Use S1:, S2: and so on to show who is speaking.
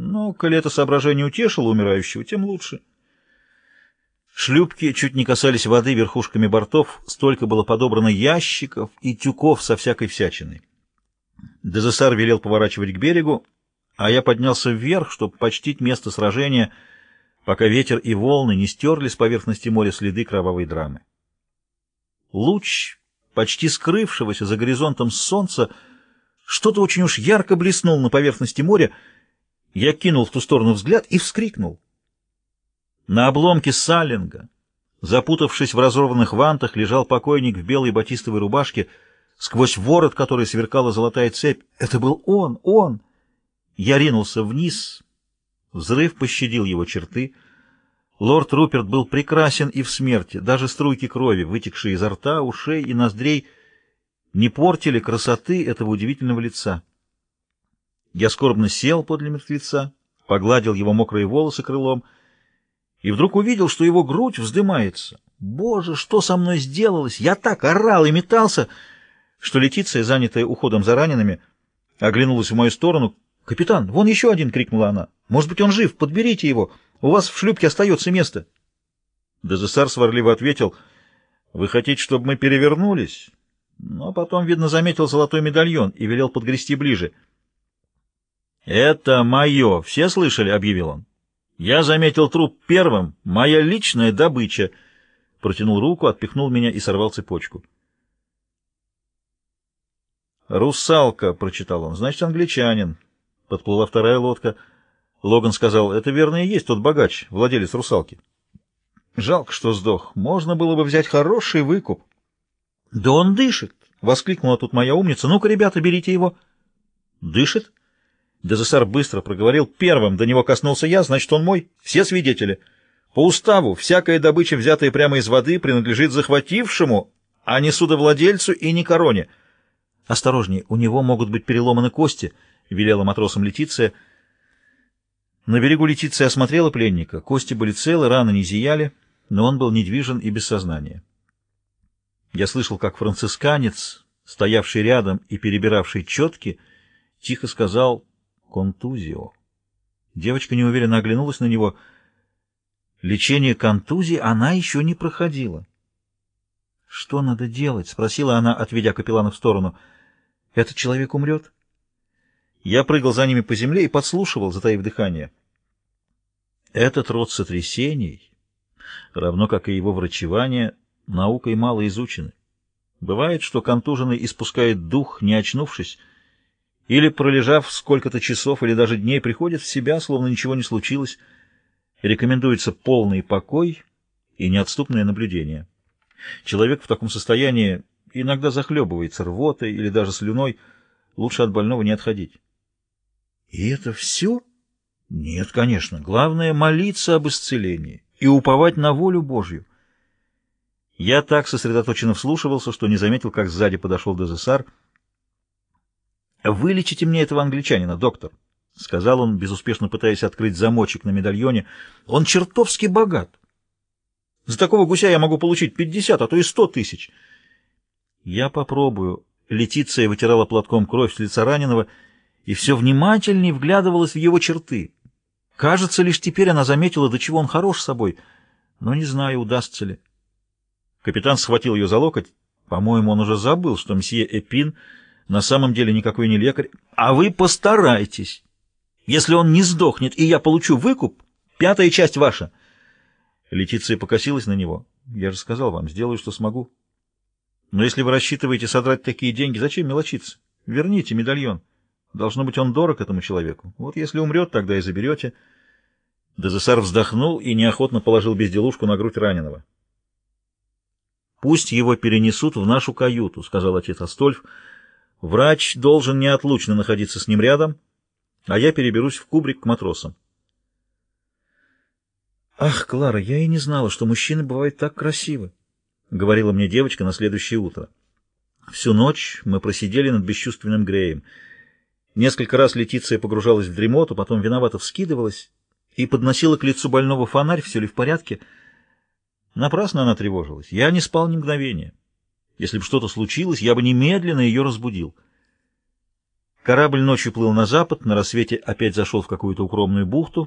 S1: Но, коли это соображение утешило умирающего, тем лучше. Шлюпки чуть не касались воды верхушками бортов, столько было подобрано ящиков и тюков со всякой всячиной. Дезессар велел поворачивать к берегу, а я поднялся вверх, чтобы почтить место сражения, пока ветер и волны не стерли с поверхности моря следы кровавой драмы. Луч, почти скрывшегося за горизонтом солнца, что-то очень уж ярко блеснул на поверхности моря. Я кинул в ту сторону взгляд и вскрикнул. На обломке салинга, запутавшись в разорванных вантах, лежал покойник в белой батистовой рубашке, сквозь ворот которой сверкала золотая цепь. Это был он, он! Я ринулся вниз. Взрыв пощадил его черты. Лорд Руперт был прекрасен и в смерти. Даже струйки крови, вытекшие изо рта, ушей и ноздрей, не портили красоты этого удивительного лица. Я скорбно сел подле мертвеца, погладил его мокрые волосы крылом и вдруг увидел, что его грудь вздымается. Боже, что со мной сделалось? Я так орал и метался, что Летиция, занятая уходом за ранеными, оглянулась в мою сторону — «Капитан, вон еще один!» — крикнула она. «Может быть, он жив? Подберите его! У вас в шлюпке остается место!» Дезессар сварливо ответил. «Вы хотите, чтобы мы перевернулись?» Но потом, видно, заметил золотой медальон и велел подгрести ближе. «Это мое! Все слышали?» — объявил он. «Я заметил труп первым. Моя личная добыча!» Протянул руку, отпихнул меня и сорвал цепочку. «Русалка», — прочитал он, — «значит, англичанин». Подплыла вторая лодка. Логан сказал, это верно и есть тот богач, владелец русалки. Жалко, что сдох. Можно было бы взять хороший выкуп. — Да он дышит! — воскликнула тут моя умница. — Ну-ка, ребята, берите его. — Дышит? Дезессар быстро проговорил. Первым до него коснулся я, значит, он мой. Все свидетели. По уставу, всякая добыча, взятая прямо из воды, принадлежит захватившему, а не судовладельцу и не короне. Осторожнее, у него могут быть переломаны кости —— велела матросам Летиция. На берегу Летиция осмотрела пленника. Кости были целы, раны не зияли, но он был недвижен и без сознания. Я слышал, как францисканец, стоявший рядом и перебиравший четки, тихо сказал «контузио». Девочка неуверенно оглянулась на него. Лечение контузии она еще не проходила. «Что надо делать?» — спросила она, отведя капеллана в сторону. «Этот человек умрет?» Я прыгал за ними по земле и подслушивал, затаив дыхание. Этот род сотрясений, равно как и его врачевание, наукой мало изучены. Бывает, что контуженный испускает дух, не очнувшись, или, пролежав сколько-то часов или даже дней, приходит в себя, словно ничего не случилось. Рекомендуется полный покой и неотступное наблюдение. Человек в таком состоянии иногда захлебывается рвотой или даже слюной, лучше от больного не отходить. И это все? Нет, конечно. Главное — молиться об исцелении и уповать на волю Божью. Я так сосредоточенно вслушивался, что не заметил, как сзади подошел Дезессар. «Вылечите мне этого англичанина, доктор», — сказал он, безуспешно пытаясь открыть замочек на медальоне. «Он чертовски богат. За такого гуся я могу получить пятьдесят, а то и сто тысяч». «Я попробую». Летиция вытирала платком кровь с лица раненого — и все внимательнее вглядывалась в его черты. Кажется, лишь теперь она заметила, до чего он хорош собой, но не знаю, удастся ли. Капитан схватил ее за локоть. По-моему, он уже забыл, что мсье Эпин на самом деле никакой не лекарь. А вы постарайтесь. Если он не сдохнет, и я получу выкуп, пятая часть ваша. Летиция покосилась на него. Я же сказал вам, сделаю, что смогу. Но если вы рассчитываете содрать такие деньги, зачем мелочиться? Верните медальон. Должно быть, он дорог этому человеку. Вот если умрет, тогда и заберете. Дезессар вздохнул и неохотно положил безделушку на грудь раненого. «Пусть его перенесут в нашу каюту», — сказал отец Астольф. «Врач должен неотлучно находиться с ним рядом, а я переберусь в кубрик к матросам». «Ах, Клара, я и не знала, что мужчины бывают так красивы», — говорила мне девочка на следующее утро. Всю ночь мы просидели над бесчувственным Греем — Несколько раз Летиция погружалась в дремоту, потом виновато вскидывалась и подносила к лицу больного фонарь, все ли в порядке. Напрасно она тревожилась. Я не спал ни мгновения. Если бы что-то случилось, я бы немедленно ее разбудил. Корабль ночью плыл на запад, на рассвете опять зашел в какую-то укромную бухту,